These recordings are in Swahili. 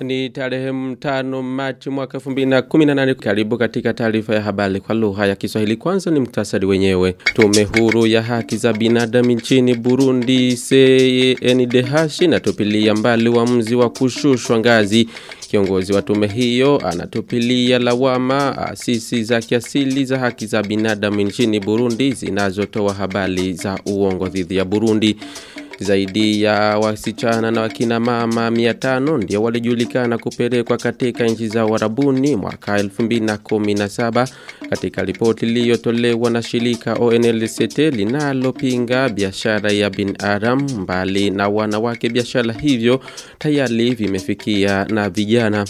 Ni tarehe mtano Machi mwaka 2018. Karibu katika taarifa ya habari kwa lugha ya Kiswahili. Kwanza ni mktasari wenyewe. Tume huru ya haki za binadamu nchini Burundi CNDH inatupilia mbali uamuzi wa kushushwa ngazi. Kiongozi wa tume hiyo anatupilia lawama asisi za kiasili za haki za binadamu nchini Burundi zinazotoa habari za uongo dhidi ya Burundi. Zaidi ya wasichana na wakina mama 500 ndio walijulikana kupelekwa katika nchi za Warabuni mwaka 2017 katika ripoti iliyotolewa na shirika ONLCT linalopinga biashara ya binadamu mbali na wanawake biashara hivyo tayari vimefikia na vijana.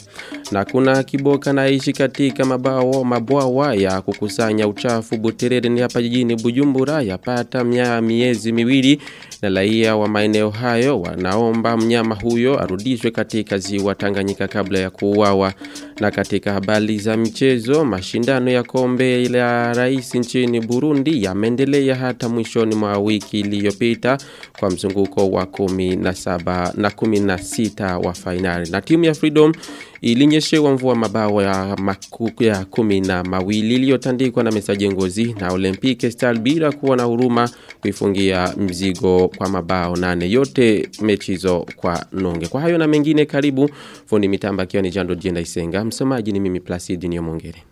Na kuna kiboka naishi katika mabao mabwawa ya kukusanya uchafu Buterere ni hapa jijini Bujumbura yapata mia miezi miwili na raia wa maeneo hayo wanaomba mnyama huyo arudishwe katika ziwa Tanganyika kabla ya kuuawa. Na katika habari za michezo, mashindano ya kombe la rais nchini Burundi yameendelea hata mwishoni mwa wiki iliyopita kwa mzunguko wa kumi na saba na kumi na sita wa fainali. Na timu ya Freedom ilinyeshewa mvua mabao ya makuku ya kumi na mawili iliyotandikwa na mesaje ngozi na Olympique Star bila kuwa na huruma kuifungia mzigo kwa mabao nane yote mechi hizo kwa nonge. Kwa hayo na mengine karibu fundi mitamba akiwa ni Jando Jenda Isenga. Msomaji ni mimi Placid Nyomongere.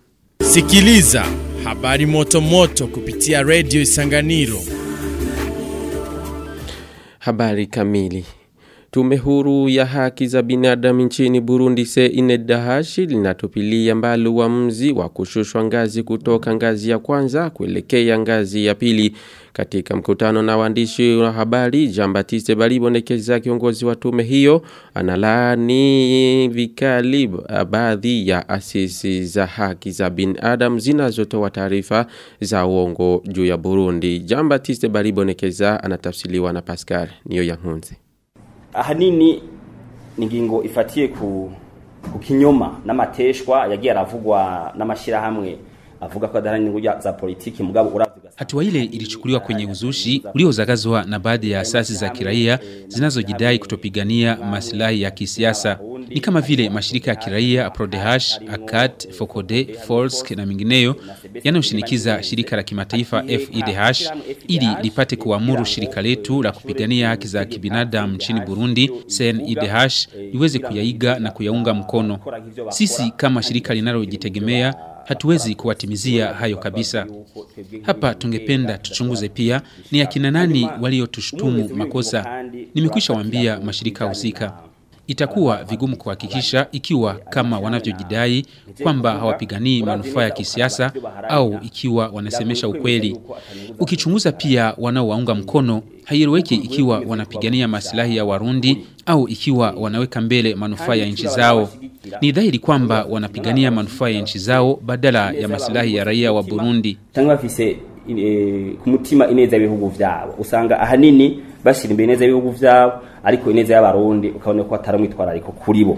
Sikiliza habari moto moto kupitia redio Isanganiro. Habari kamili. Tume huru ya haki za binadamu nchini Burundi CNDH linatupilia mbali uamuzi wa kushushwa ngazi kutoka ngazi ya kwanza kuelekea ngazi ya pili. Katika mkutano na waandishi wa habari, Jean Baptiste Balibonekeza kiongozi wa tume hiyo analaani vikali baadhi ya asisi za haki za binadamu zinazotoa taarifa za uongo juu ya Burundi. Jean Baptiste Balibonekeza anatafsiriwa na Pascal Niyo Yankunze ahanini ni ingingo ifatiye ku ku kinyoma n'amateshwa yagiye aravugwa n'amashirahamwe avuga ko adahana inyungu za politiki. Mugabo Hatua ile ilichukuliwa kwenye uzushi uliozagazwa na baadhi ya asasi za kiraia zinazojidai kutopigania masilahi ya kisiasa. Ni kama vile mashirika ya kiraia Prodehash, Akat, Fokode, Folsk na mingineyo yanayoshinikiza shirika la kimataifa FIDH ili lipate kuamuru shirika letu la kupigania haki za kibinadamu nchini Burundi CNIDH liweze kuyaiga na kuyaunga mkono. Sisi kama shirika linalojitegemea hatuwezi kuwatimizia hayo kabisa. Hapa tungependa tuchunguze pia ni akina nani waliotushutumu makosa. Nimekwisha waambia mashirika husika. Itakuwa vigumu kuhakikisha ikiwa kama wanavyojidai kwamba hawapiganii manufaa ya kisiasa au ikiwa wanasemesha ukweli. Ukichunguza pia wanaowaunga mkono, haieleweki ikiwa wanapigania masilahi ya Warundi au ikiwa wanaweka mbele manufaa ya nchi zao. Ni dhahiri kwamba wanapigania manufaa ya nchi zao badala ya masilahi ya raia wa Burundi. eh, ineza bihugu usanga ahanini bashira imbere ineza y'ibihugu vyabo ariko ineza y'abarundi ukabona ko atari umwitwarariko kuri bo.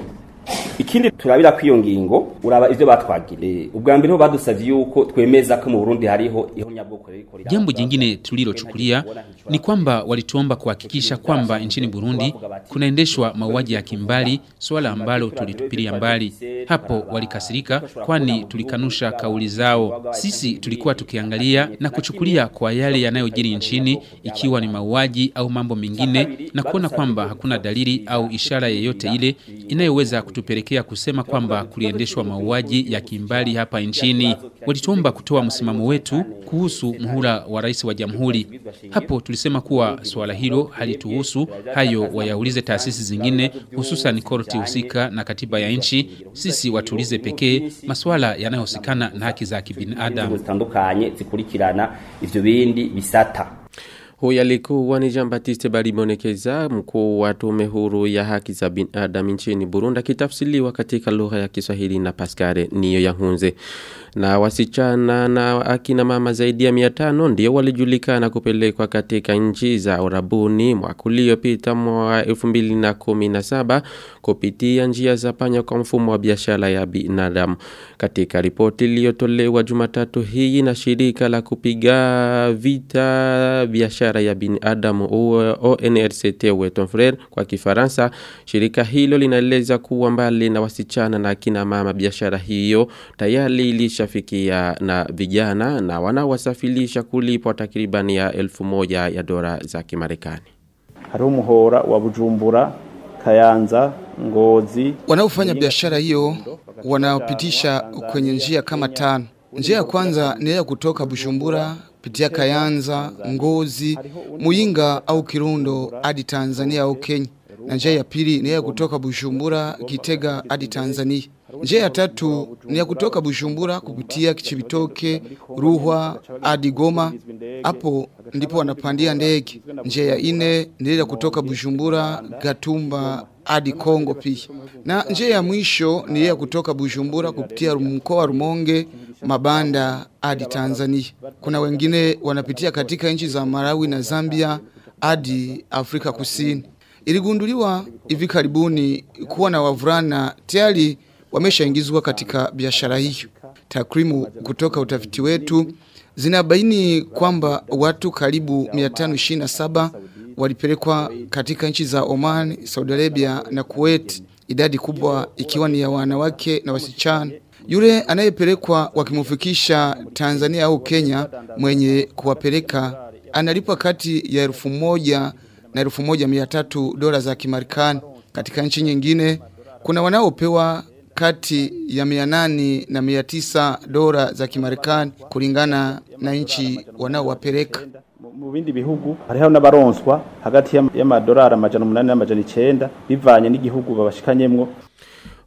Ikindi turabira kwiyongingo iyo ngingo uraba ivyo batwagire ubwa mbere ho badusavye yuko twemeza ko mu Burundi hariho ihonyabwoko riko. Jambo jingine tulilochukulia ni kwamba walituomba kuhakikisha kwamba nchini Burundi kunaendeshwa mauaji ya kimbali, swala ambalo tulitupilia mbali. Hapo walikasirika, kwani tulikanusha kauli zao. Sisi tulikuwa tukiangalia na kuchukulia kwa yale yanayojiri nchini, ikiwa ni mauaji au mambo mengine, na kuona kwamba hakuna dalili au ishara yeyote ile inayoweza kutupelekea kusema kwamba kuliendeshwa mauaji ya kimbali hapa nchini. Walituomba kutoa msimamo wetu kuhusu mhula wa rais wa jamhuri. Hapo tulisema kuwa suala hilo halituhusu, hayo wayaulize taasisi zingine, hususan korti husika na katiba ya nchi. Sisi watulize pekee masuala yanayohusikana na haki za kibinadamu. Huyu alikuwa ni Jean Baptiste Baribonekeza mkuu wa tume huru ya haki za binadamu nchini Burundi akitafsiriwa katika lugha ya Kiswahili na Pascale Niyo Yahunze. Na wasichana na akina mama zaidi ya 500 ndio walijulikana kupelekwa katika nchi za urabuni mwaka uliopita mwa 2017 kupitia njia za panya kwa mfumo wa biashara ya binadamu. Katika ripoti iliyotolewa Jumatatu hii na shirika la kupiga vita biashara ya binadamu ONRCT Weton Frere kwa Kifaransa, shirika hilo linaeleza kuwa mbali na wasichana na akina mama biashara hiyo tayari ilishafikia na vijana na wanaowasafirisha kulipwa takribani ya elfu moja ya dola za Kimarekani. Harumuhora umuhora wa Bujumbura Kayanza Ngozi Wanaofanya biashara hiyo wanapitisha kwenye njia kama tano. Njia ya kwanza ni ya kutoka Bujumbura pitia Kayanza, Ngozi, Muyinga au Kirundo hadi Tanzania au Kenya. Na njia ya pili ni ya kutoka Bujumbura Gitega hadi Tanzania. Njia ya tatu ni ya kutoka Bujumbura kupitia Kichibitoke, Ruhwa hadi Goma. Hapo ndipo wanapandia ndege. Njia ya ine ni ile ya kutoka Bujumbura Gatumba hadi Kongo pia. Na njia ya mwisho ni ile ya kutoka Bujumbura kupitia mkoa wa Rumonge, Mabanda hadi Tanzania. Kuna wengine wanapitia katika nchi za Malawi na Zambia hadi Afrika Kusini. Iligunduliwa hivi karibuni kuwa na wavulana tayari wameshaingizwa katika biashara hiyo. Takwimu kutoka utafiti wetu zinabaini kwamba watu karibu 527 walipelekwa katika nchi za Oman, Saudi Arabia na Kuwait, idadi kubwa ikiwa ni ya wanawake na wasichana. Yule anayepelekwa wakimufikisha Tanzania au Kenya, mwenye kuwapeleka analipwa kati ya elfu moja na elfu moja mia tatu dola za Kimarekani. Katika nchi nyingine kuna wanaopewa kati ya mia nane na mia tisa dola za Kimarekani kulingana na nchi wanaowapeleka. mu bindi bihugu hariho n'abaronswa hagati y'ama- y'amadolari amajana umunani n'amajana icenda bivanye n'igihugu babashikanyemwo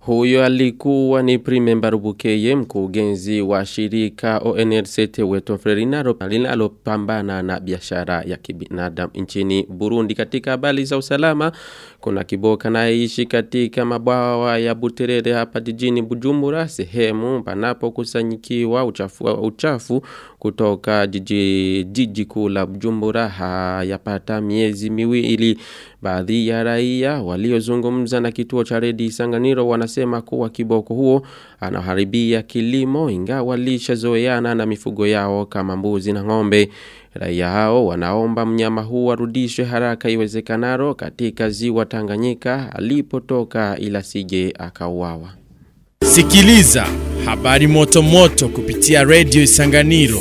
Huyo alikuwa ni Prime Mbarubukeye mkurugenzi wa shirika ONLCT Weto Frerinaro linalo- linalopambana na biashara ya kibinadamu nchini Burundi. Katika habari za usalama, kuna kiboka anayeishi katika mabwawa ya Buterere hapa jijini Bujumbura, sehemu panapo panapokusanyikiwa uchafu, uchafu kutoka jiji, jiji kuu la Bujumbura hayapata miezi miwili. Baadhi ya raia waliozungumza na kituo cha redi Sanganiro wanasema kuwa kiboko huo anaharibia kilimo ingawa lishazoeana na mifugo yao kama mbuzi na ng'ombe. Raia hao wanaomba mnyama huu arudishwe haraka iwezekanaro katika ziwa Tanganyika alipotoka ila sije akauawa. Sikiliza habari moto moto kupitia Radio Isanganiro.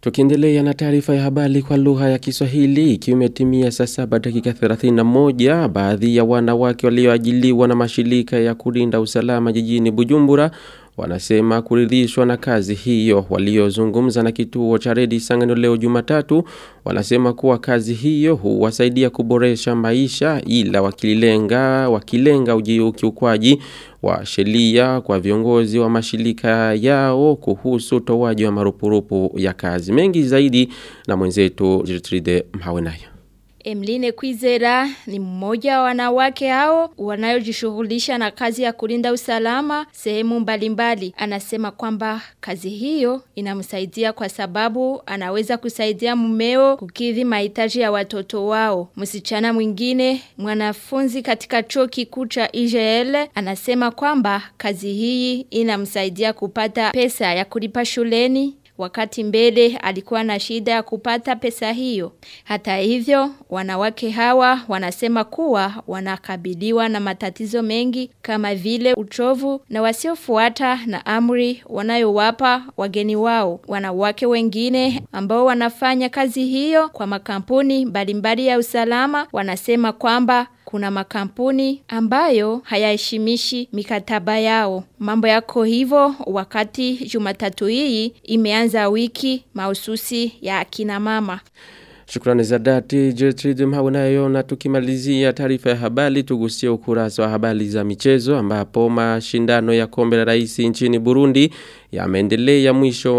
Tukiendelea na taarifa ya habari kwa lugha ya Kiswahili ikiwa imetimia saa saba dakika 31 baadhi ya wanawake walioajiliwa na mashirika ya kulinda usalama jijini Bujumbura wanasema kuridhishwa na kazi hiyo. Waliozungumza na kituo cha Redi Sangano leo Jumatatu wanasema kuwa kazi hiyo huwasaidia kuboresha maisha ila wakilenga wakilenga ukiukwaji wa sheria kwa viongozi wa mashirika yao kuhusu utoaji wa marupurupu ya kazi. Mengi zaidi na mwenzetu Gertrude Mhawenayo Emline Kwizera ni mmoja wa wanawake hao wanayojishughulisha na kazi ya kulinda usalama sehemu mbalimbali. Anasema kwamba kazi hiyo inamsaidia kwa sababu anaweza kusaidia mumeo kukidhi mahitaji ya watoto wao. Msichana mwingine mwanafunzi katika chuo kikuu cha IGL anasema kwamba kazi hii inamsaidia kupata pesa ya kulipa shuleni Wakati mbele alikuwa na shida ya kupata pesa hiyo. Hata hivyo, wanawake hawa wanasema kuwa wanakabiliwa na matatizo mengi kama vile uchovu na wasiofuata na amri wanayowapa wageni wao. Wanawake wengine ambao wanafanya kazi hiyo kwa makampuni mbalimbali ya usalama wanasema kwamba kuna makampuni ambayo hayaheshimishi mikataba yao. Mambo yako hivyo wakati Jumatatu hii imeanza wiki mahususi ya akina mama. Shukrani za dhati Gertrude Mhawenayo na tukimalizia taarifa ya habari tugusie ukurasa wa habari za michezo ambapo mashindano ya kombe la rais nchini Burundi yameendelea mwisho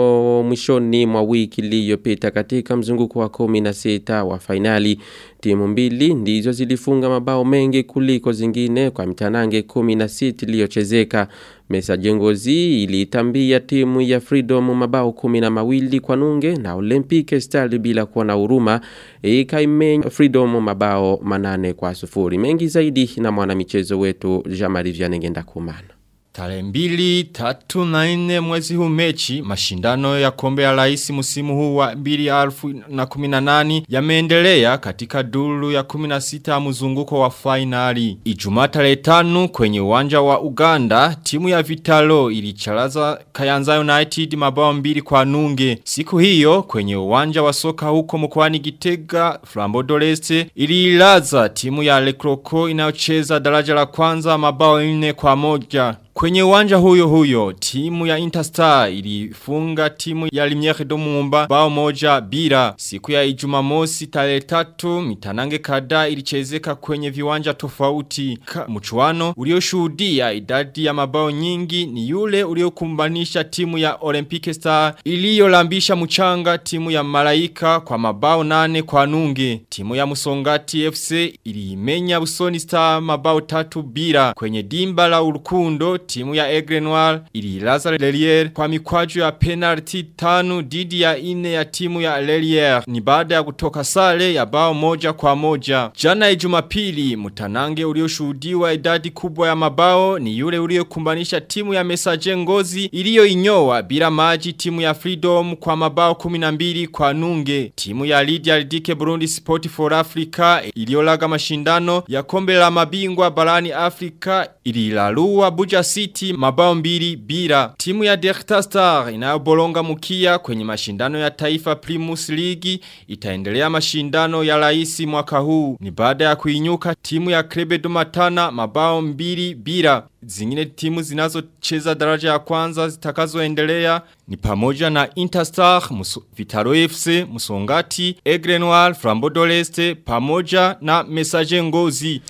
mwishoni mwa wiki iliyopita katika mzunguko wa 16 wa fainali. Timu mbili ndizo zilifunga mabao mengi kuliko zingine kwa mitanange 16 iliyochezeka. Mesa Jengozi ilitambia timu ya Freedom mabao kumi na mawili kwa nunge na Olympic Stars bila kuwa na huruma ikaimenya Freedom mabao manane kwa sufuri. Mengi zaidi na mwana michezo wetu Jamari Vianengenda Kumana. Tarehe mbili, tatu na nne mwezi huu mechi, mashindano ya kombe ya raisi musimu huu wa mbili alfu na kuminanani yameendelea katika dulu ya kuminasita muzunguko wa finali. Ijumaa tarehe tanu kwenye uwanja wa Uganda, timu ya Vitalo ilichalaza Kayanza United mabao mbili kwa nunge. Siku hiyo kwenye uwanja wa soka huko mkwani Gitega, Flambo Doleste, ililaza timu ya Lekroko inaocheza daraja la kwanza mabao nne kwa moja. Kwenye uwanja huyo huyo, timu ya Interstar ilifunga timu ya Limiere Domumba bao moja bila. Siku ya ijumamosi tarehe tatu, mitanange kadhaa ilichezeka kwenye viwanja tofauti. Mchuano ulioshuhudia idadi ya mabao nyingi ni yule uliokumbanisha timu ya Olympic Star iliyolambisha mchanga timu ya Malaika kwa mabao nane kwa nunge. Timu ya Musongati FC iliimenya Busoni Star mabao tatu bila. Kwenye dimba la Urukundo timu ya Aigle Noir ililaza Lelier kwa mikwaju ya penalti tanu didi ya ine ya timu ya Lelier ni baada ya kutoka sale ya bao moja kwa moja. Jana ya Jumapili mutanange ulioshuhudiwa idadi kubwa ya mabao ni yule uliokumbanisha timu ya mesaje Ngozi iliyoinyoa bila maji timu ya Freedom kwa mabao 12 kwa nunge. Timu ya Lydia Lidike Burundi Sport for Africa iliyolaga mashindano ya kombe la mabingwa barani Afrika ililalua Buja City mabao mbili bila. Timu ya Delta Star inayobolonga mukia kwenye mashindano ya taifa Primus League itaendelea mashindano ya raisi mwaka huu. Ni baada ya kuinyuka timu ya Krebe Dumatana mabao mbili bila. Zingine timu zinazocheza daraja ya kwanza zitakazoendelea ni pamoja na Interstar, Musu, Vitaro FC, Musongati, Aigle Frambodoleste, pamoja na Message Ngozi.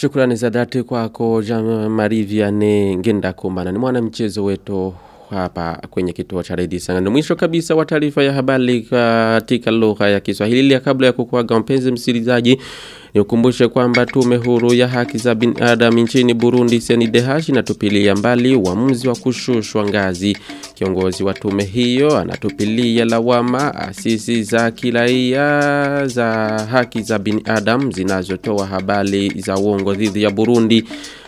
Shukrani za dhati kwako Jean-Marie Vianney Ngenda Kumbana. Ni mwana mchezo wetu hapa kwenye kituo cha redio Sangani. Mwisho kabisa wa taarifa ya habari katika lugha ya Kiswahili kabla ya kukuaga mpenzi msikilizaji Nikumbushe kwamba tume huru ya haki za binadamu nchini Burundi CNDH inatupilia mbali uamuzi wa kushushwa ngazi. Kiongozi wa tume hiyo anatupilia lawama asisi za kiraia za haki za binadamu zinazotoa habari za uongo dhidi ya Burundi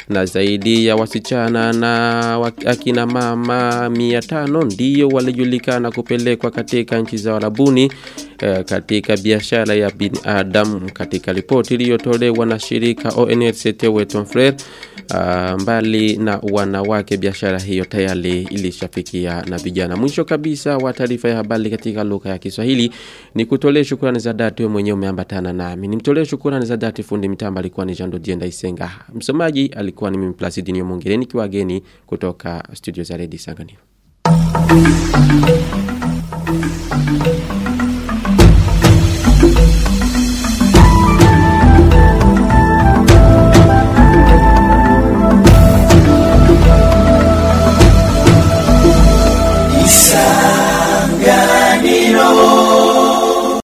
na zaidi ya wasichana na akina mama 500 ndiyo walijulikana kupelekwa katika nchi za Arabuni katika biashara ya binadamu katika ripoti iliyotolewa na shirika ONRCT Weton Frere uh, mbali na wanawake biashara hiyo tayari ilishafikia na vijana. Mwisho kabisa wa taarifa ya habari katika lugha ya Kiswahili ni kutolee shukrani za dhati mwenyewe umeambatana nami. Nimtolee shukrani za dhati fundi mitamba alikuwa ni Jando Dienda Isenga. Msomaji alikuwa ni mimi Placid Nyomongere kiwageni kutoka studio za Radio Sanganiro